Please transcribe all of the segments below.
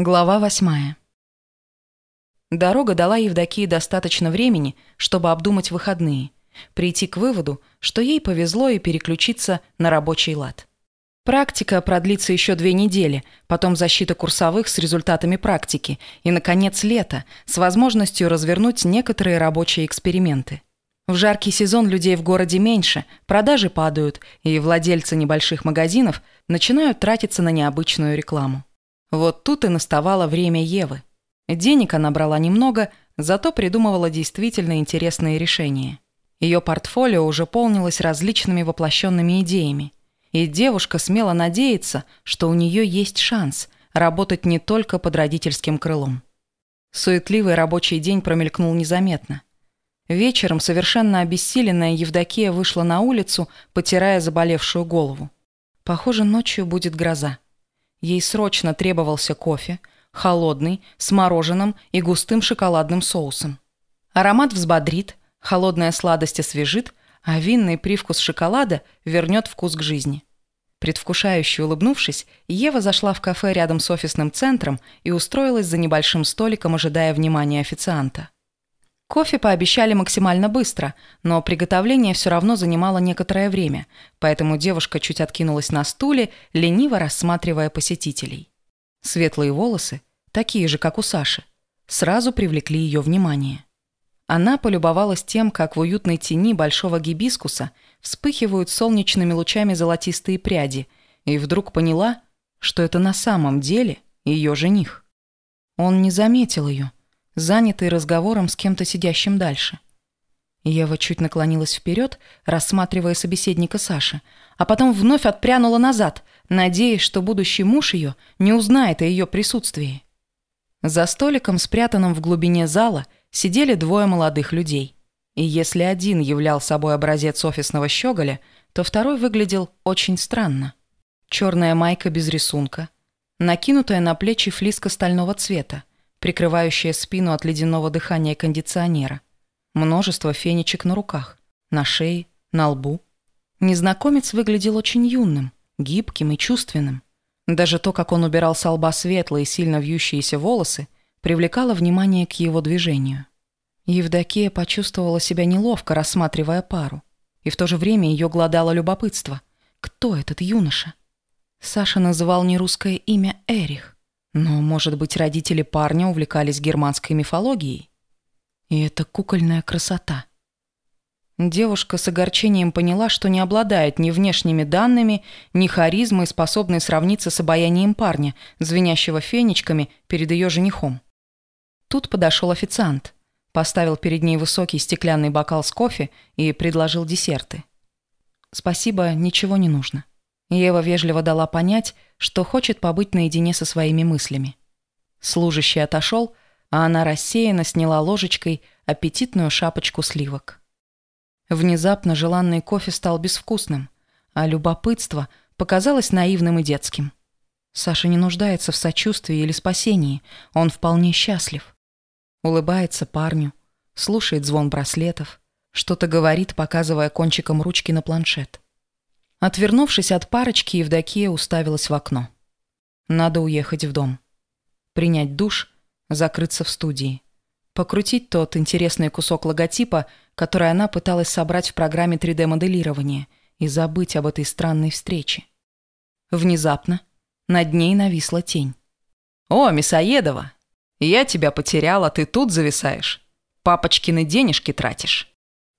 Глава восьмая. Дорога дала Евдокии достаточно времени, чтобы обдумать выходные, прийти к выводу, что ей повезло и переключиться на рабочий лад. Практика продлится еще две недели, потом защита курсовых с результатами практики и, наконец, лето с возможностью развернуть некоторые рабочие эксперименты. В жаркий сезон людей в городе меньше, продажи падают, и владельцы небольших магазинов начинают тратиться на необычную рекламу. Вот тут и наставало время Евы. Денег она брала немного, зато придумывала действительно интересные решения. Ее портфолио уже полнилось различными воплощенными идеями. И девушка смела надеяться, что у нее есть шанс работать не только под родительским крылом. Суетливый рабочий день промелькнул незаметно. Вечером совершенно обессиленная Евдокия вышла на улицу, потирая заболевшую голову. Похоже, ночью будет гроза. Ей срочно требовался кофе, холодный, с мороженым и густым шоколадным соусом. Аромат взбодрит, холодная сладость освежит, а винный привкус шоколада вернет вкус к жизни. Предвкушающе улыбнувшись, Ева зашла в кафе рядом с офисным центром и устроилась за небольшим столиком, ожидая внимания официанта. Кофе пообещали максимально быстро, но приготовление все равно занимало некоторое время, поэтому девушка чуть откинулась на стуле, лениво рассматривая посетителей. Светлые волосы, такие же, как у Саши, сразу привлекли ее внимание. Она полюбовалась тем, как в уютной тени большого гибискуса вспыхивают солнечными лучами золотистые пряди, и вдруг поняла, что это на самом деле ее жених. Он не заметил ее – занятый разговором с кем-то сидящим дальше. Ева чуть наклонилась вперед, рассматривая собеседника Саши, а потом вновь отпрянула назад, надеясь, что будущий муж ее не узнает о ее присутствии. За столиком, спрятанным в глубине зала, сидели двое молодых людей. И если один являл собой образец офисного щеголя, то второй выглядел очень странно. Черная майка без рисунка, накинутая на плечи флиска стального цвета, прикрывающая спину от ледяного дыхания кондиционера. Множество фенечек на руках, на шее, на лбу. Незнакомец выглядел очень юным, гибким и чувственным. Даже то, как он убирал с лба светлые, сильно вьющиеся волосы, привлекало внимание к его движению. Евдокия почувствовала себя неловко, рассматривая пару. И в то же время ее гладало любопытство. Кто этот юноша? Саша называл нерусское имя Эрих. Но, может быть, родители парня увлекались германской мифологией? И это кукольная красота. Девушка с огорчением поняла, что не обладает ни внешними данными, ни харизмой, способной сравниться с обаянием парня, звенящего фенечками перед ее женихом. Тут подошел официант, поставил перед ней высокий стеклянный бокал с кофе и предложил десерты. «Спасибо, ничего не нужно». Ева вежливо дала понять, что хочет побыть наедине со своими мыслями. Служащий отошел, а она рассеянно сняла ложечкой аппетитную шапочку сливок. Внезапно желанный кофе стал безвкусным, а любопытство показалось наивным и детским. Саша не нуждается в сочувствии или спасении, он вполне счастлив. Улыбается парню, слушает звон браслетов, что-то говорит, показывая кончиком ручки на планшет. Отвернувшись от парочки, Евдокия уставилась в окно. Надо уехать в дом. Принять душ, закрыться в студии. Покрутить тот интересный кусок логотипа, который она пыталась собрать в программе 3D-моделирования, и забыть об этой странной встрече. Внезапно над ней нависла тень. «О, Мясоедова! Я тебя потеряла, ты тут зависаешь. Папочкины денежки тратишь».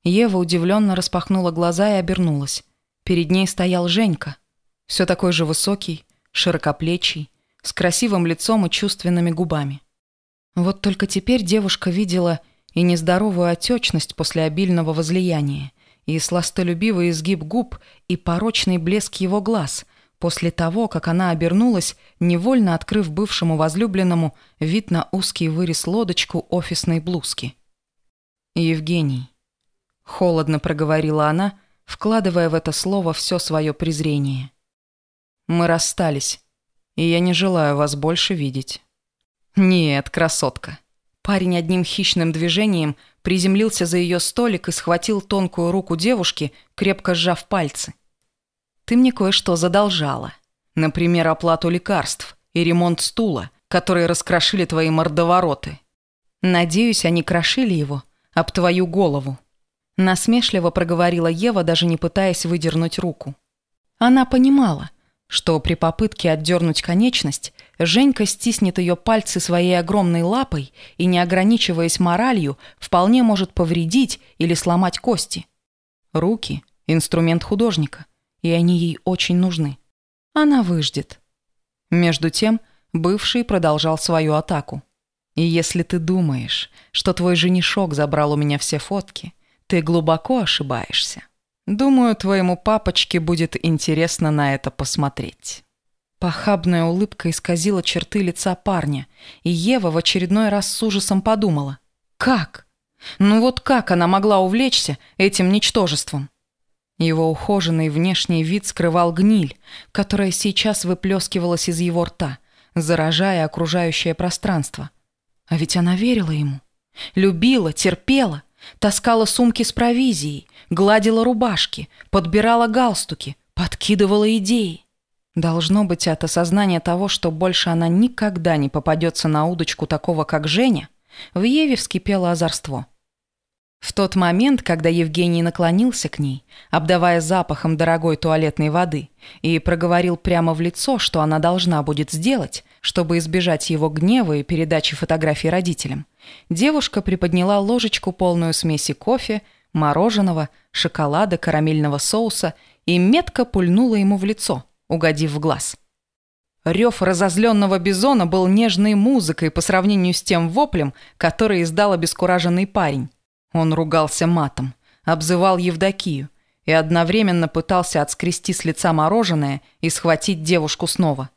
Ева удивленно распахнула глаза и обернулась. Перед ней стоял Женька, все такой же высокий, широкоплечий, с красивым лицом и чувственными губами. Вот только теперь девушка видела и нездоровую отечность после обильного возлияния, и сластолюбивый изгиб губ, и порочный блеск его глаз после того, как она обернулась, невольно открыв бывшему возлюбленному вид на узкий вырез лодочку офисной блузки. «Евгений», — холодно проговорила она, — вкладывая в это слово все свое презрение. «Мы расстались, и я не желаю вас больше видеть». «Нет, красотка». Парень одним хищным движением приземлился за ее столик и схватил тонкую руку девушки, крепко сжав пальцы. «Ты мне кое-что задолжала. Например, оплату лекарств и ремонт стула, которые раскрошили твои мордовороты. Надеюсь, они крошили его об твою голову. Насмешливо проговорила Ева, даже не пытаясь выдернуть руку. Она понимала, что при попытке отдернуть конечность Женька стиснет ее пальцы своей огромной лапой и, не ограничиваясь моралью, вполне может повредить или сломать кости. Руки – инструмент художника, и они ей очень нужны. Она выждет. Между тем, бывший продолжал свою атаку. «И если ты думаешь, что твой женишок забрал у меня все фотки, ты глубоко ошибаешься. Думаю, твоему папочке будет интересно на это посмотреть». Похабная улыбка исказила черты лица парня, и Ева в очередной раз с ужасом подумала. «Как? Ну вот как она могла увлечься этим ничтожеством?» Его ухоженный внешний вид скрывал гниль, которая сейчас выплескивалась из его рта, заражая окружающее пространство. А ведь она верила ему. Любила, терпела, таскала сумки с провизией, гладила рубашки, подбирала галстуки, подкидывала идеи. Должно быть, от осознания того, что больше она никогда не попадется на удочку такого, как Женя, в Еве вскипело озорство. В тот момент, когда Евгений наклонился к ней, обдавая запахом дорогой туалетной воды, и проговорил прямо в лицо, что она должна будет сделать, чтобы избежать его гнева и передачи фотографий родителям, девушка приподняла ложечку, полную смеси кофе, мороженого, шоколада, карамельного соуса и метко пульнула ему в лицо, угодив в глаз. Рев разозленного бизона был нежной музыкой по сравнению с тем воплем, который издал обескураженный парень. Он ругался матом, обзывал Евдокию и одновременно пытался отскрести с лица мороженое и схватить девушку снова.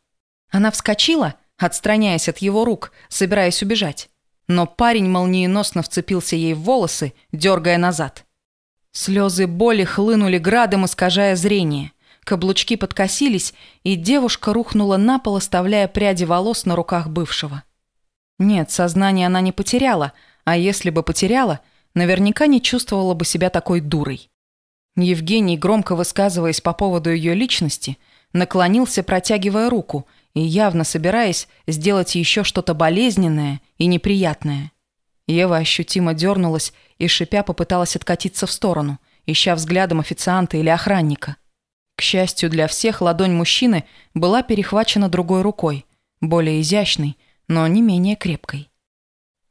Она вскочила, отстраняясь от его рук, собираясь убежать. Но парень молниеносно вцепился ей в волосы, дергая назад. Слезы боли хлынули градом, искажая зрение. Каблучки подкосились, и девушка рухнула на пол, оставляя пряди волос на руках бывшего. Нет, сознание она не потеряла, а если бы потеряла – наверняка не чувствовала бы себя такой дурой. Евгений, громко высказываясь по поводу ее личности, наклонился, протягивая руку и явно собираясь сделать еще что-то болезненное и неприятное. Ева ощутимо дернулась и, шипя, попыталась откатиться в сторону, ища взглядом официанта или охранника. К счастью для всех, ладонь мужчины была перехвачена другой рукой, более изящной, но не менее крепкой.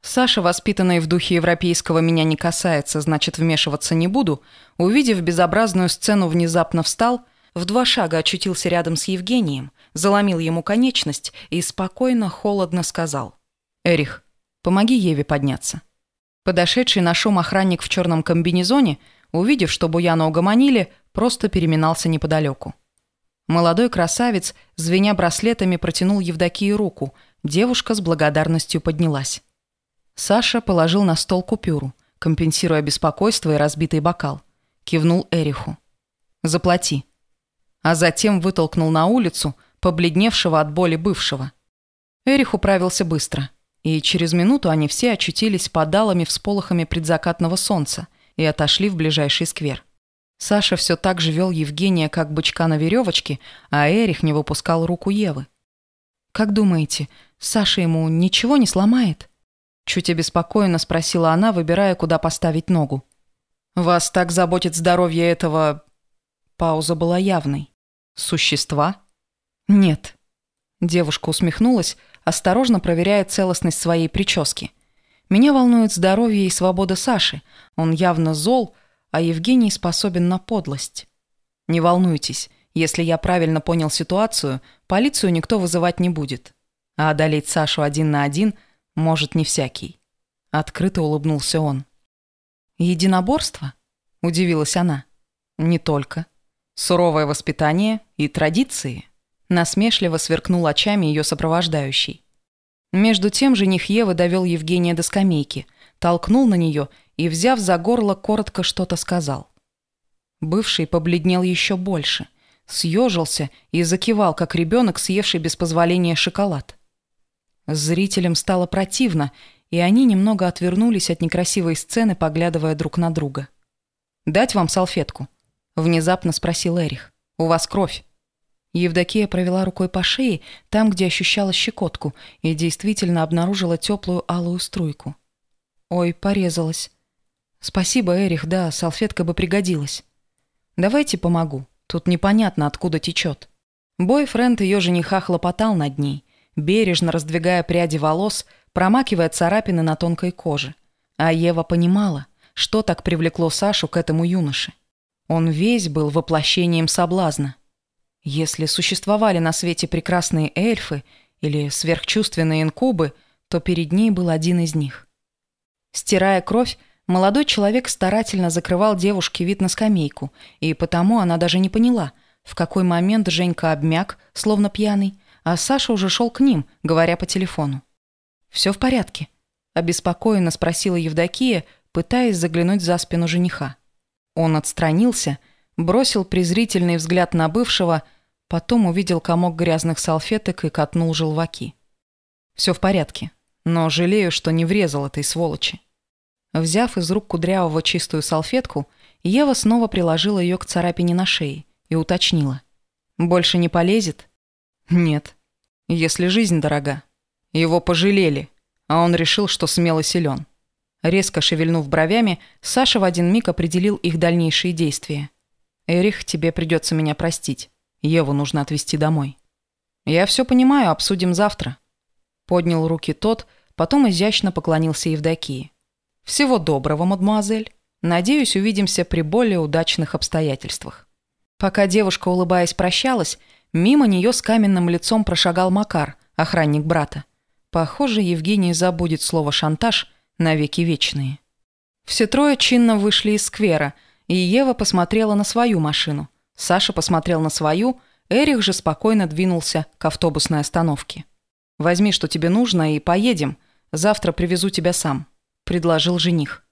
Саша, воспитанный в духе европейского «меня не касается, значит вмешиваться не буду», увидев безобразную сцену, внезапно встал, в два шага очутился рядом с Евгением, заломил ему конечность и спокойно, холодно сказал «Эрих, помоги Еве подняться». Подошедший на шум охранник в черном комбинезоне, увидев, что Буяна угомонили, просто переминался неподалеку. Молодой красавец, звеня браслетами, протянул Евдокии руку, девушка с благодарностью поднялась. Саша положил на стол купюру, компенсируя беспокойство и разбитый бокал. Кивнул Эриху. «Заплати». А затем вытолкнул на улицу побледневшего от боли бывшего. Эрих управился быстро, и через минуту они все очутились под алыми всполохами предзакатного солнца и отошли в ближайший сквер. Саша все так же вел Евгения как бычка на веревочке, а Эрих не выпускал руку Евы. «Как думаете, Саша ему ничего не сломает?» Чуть обеспокоенно спросила она, выбирая, куда поставить ногу. «Вас так заботит здоровье этого...» Пауза была явной. «Существа?» «Нет». Девушка усмехнулась, осторожно проверяя целостность своей прически. «Меня волнует здоровье и свобода Саши. Он явно зол, а Евгений способен на подлость. Не волнуйтесь, если я правильно понял ситуацию, полицию никто вызывать не будет. А одолеть Сашу один на один – может, не всякий. Открыто улыбнулся он. Единоборство? Удивилась она. Не только. Суровое воспитание и традиции. Насмешливо сверкнул очами ее сопровождающий. Между тем жених Евы довел Евгения до скамейки, толкнул на нее и, взяв за горло, коротко что-то сказал. Бывший побледнел еще больше, съежился и закивал, как ребенок, съевший без позволения шоколад. Зрителям стало противно, и они немного отвернулись от некрасивой сцены, поглядывая друг на друга. «Дать вам салфетку?» – внезапно спросил Эрих. «У вас кровь». Евдокия провела рукой по шее, там, где ощущала щекотку, и действительно обнаружила теплую алую струйку. Ой, порезалась. Спасибо, Эрих, да, салфетка бы пригодилась. Давайте помогу. Тут непонятно, откуда течет. Бойфренд ее жениха хлопотал над ней, бережно раздвигая пряди волос, промакивая царапины на тонкой коже. А Ева понимала, что так привлекло Сашу к этому юноше. Он весь был воплощением соблазна. Если существовали на свете прекрасные эльфы или сверхчувственные инкубы, то перед ней был один из них. Стирая кровь, молодой человек старательно закрывал девушке вид на скамейку, и потому она даже не поняла, в какой момент Женька обмяк, словно пьяный, а Саша уже шел к ним, говоря по телефону. «Все в порядке?» – обеспокоенно спросила Евдокия, пытаясь заглянуть за спину жениха. Он отстранился, бросил презрительный взгляд на бывшего, потом увидел комок грязных салфеток и катнул желваки. «Все в порядке но жалею, что не врезал этой сволочи. Взяв из рук Кудрявого чистую салфетку, Ева снова приложила ее к царапине на шее и уточнила. «Больше не полезет?» «Нет. Если жизнь дорога. Его пожалели, а он решил, что смело силен». Резко шевельнув бровями, Саша в один миг определил их дальнейшие действия. «Эрих, тебе придется меня простить. Еву нужно отвезти домой». «Я все понимаю, обсудим завтра». Поднял руки тот, потом изящно поклонился Евдокии. «Всего доброго, мадемуазель. Надеюсь, увидимся при более удачных обстоятельствах». Пока девушка, улыбаясь, прощалась, мимо нее с каменным лицом прошагал Макар, охранник брата. Похоже, Евгений забудет слово «шантаж» навеки вечные. Все трое чинно вышли из сквера, и Ева посмотрела на свою машину. Саша посмотрел на свою, Эрих же спокойно двинулся к автобусной остановке. Возьми, что тебе нужно, и поедем. Завтра привезу тебя сам», – предложил жених.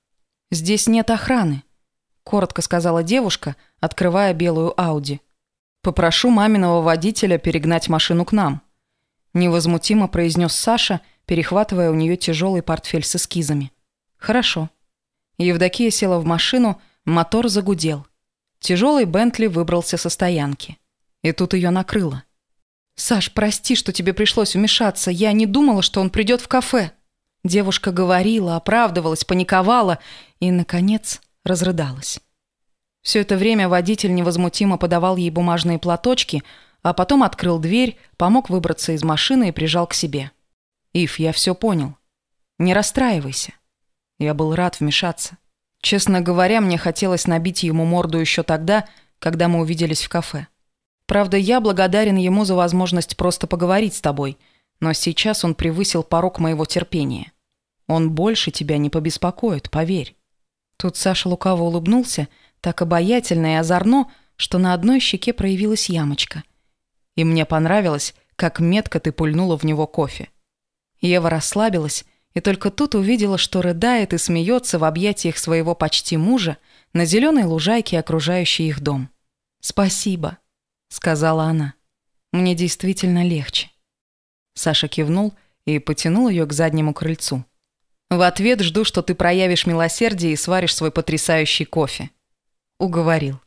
«Здесь нет охраны», – коротко сказала девушка, открывая белую Ауди. «Попрошу маминого водителя перегнать машину к нам», – невозмутимо произнес Саша, перехватывая у нее тяжелый портфель с эскизами. «Хорошо». Евдокия села в машину, мотор загудел. Тяжелый Бентли выбрался со стоянки. И тут ее накрыло. «Саш, прости, что тебе пришлось вмешаться. Я не думала, что он придет в кафе». Девушка говорила, оправдывалась, паниковала и, наконец, разрыдалась. Все это время водитель невозмутимо подавал ей бумажные платочки, а потом открыл дверь, помог выбраться из машины и прижал к себе. «Ив, я все понял. Не расстраивайся». Я был рад вмешаться. Честно говоря, мне хотелось набить ему морду еще тогда, когда мы увиделись в кафе. Правда, я благодарен ему за возможность просто поговорить с тобой, но сейчас он превысил порог моего терпения. Он больше тебя не побеспокоит, поверь». Тут Саша лукаво улыбнулся, так обаятельно и озорно, что на одной щеке проявилась ямочка. И мне понравилось, как метко ты пульнула в него кофе. Ева расслабилась, и только тут увидела, что рыдает и смеется в объятиях своего почти мужа на зеленой лужайке, окружающей их дом. «Спасибо», — сказала она. «Мне действительно легче». Саша кивнул и потянул ее к заднему крыльцу. «В ответ жду, что ты проявишь милосердие и сваришь свой потрясающий кофе». Уговорил.